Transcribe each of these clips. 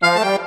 Bye.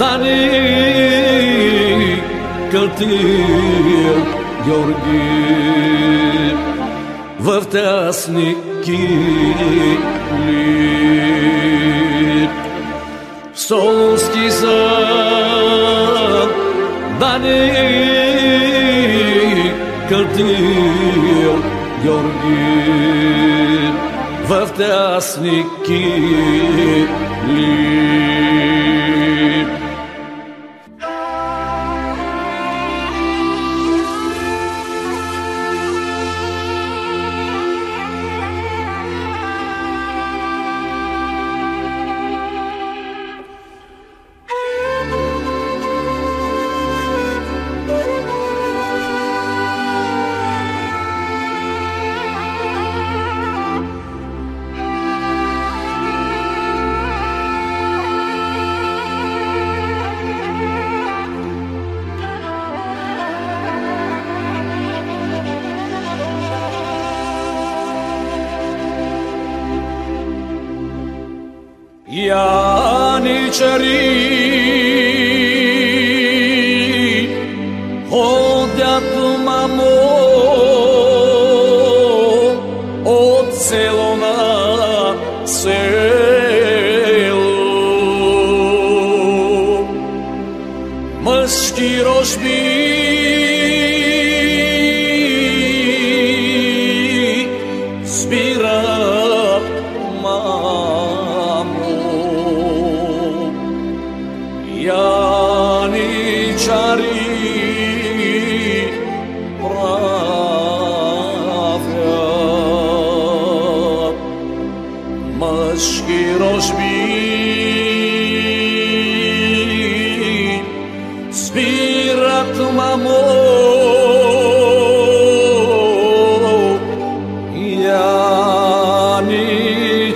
Dani Kaltir Georgi Vërtasnikit lit Solski san Dani Kaltir Georgi Vërtasnikit 离 Яничари ходят мамо от село на село. Мъжки рожби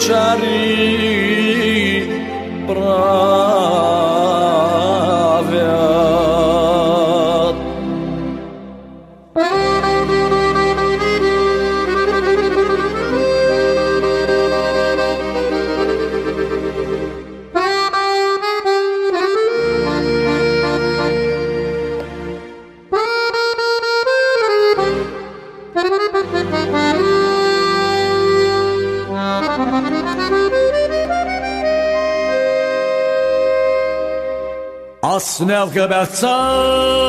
luchar А Asnelka Batsan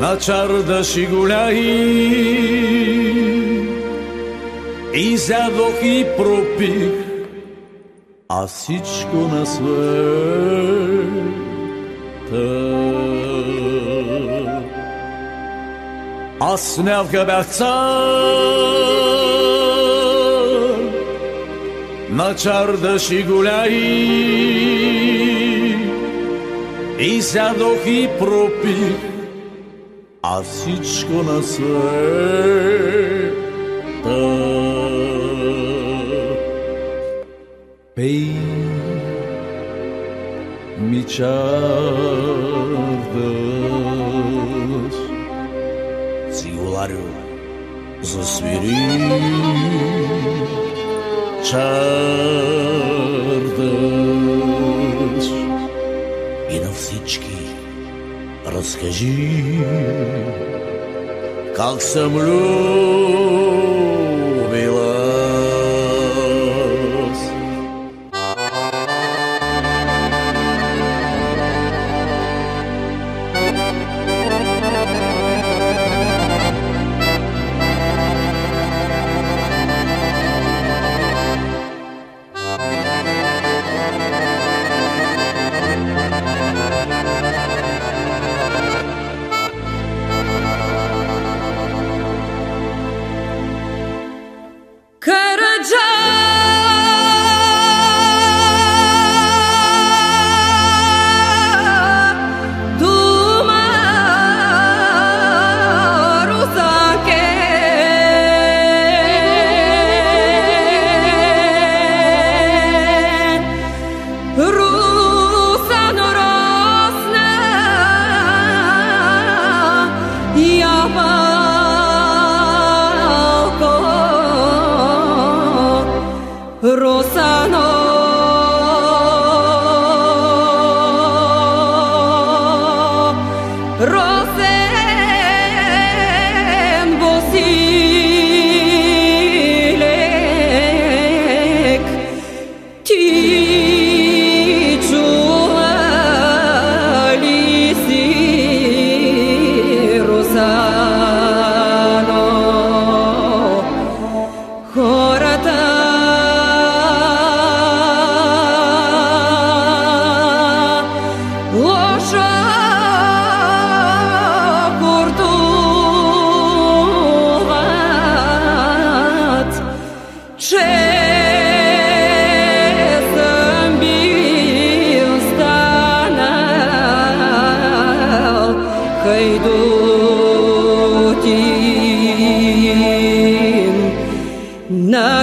на чарда си гуляй и задох и пропих, а всичко на света. Аз не бях цар, на чардаши голяи. И сядох и пропих, а всичко на света. Пей, ми чардаш, цигуларио, засвири. чардаш И на всички разкажи как съм любила Rosano.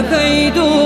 黑度。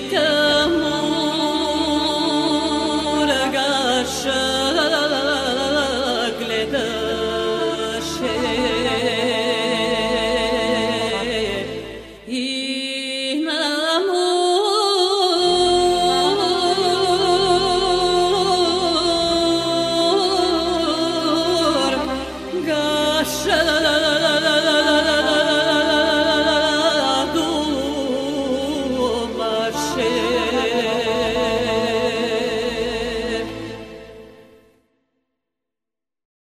because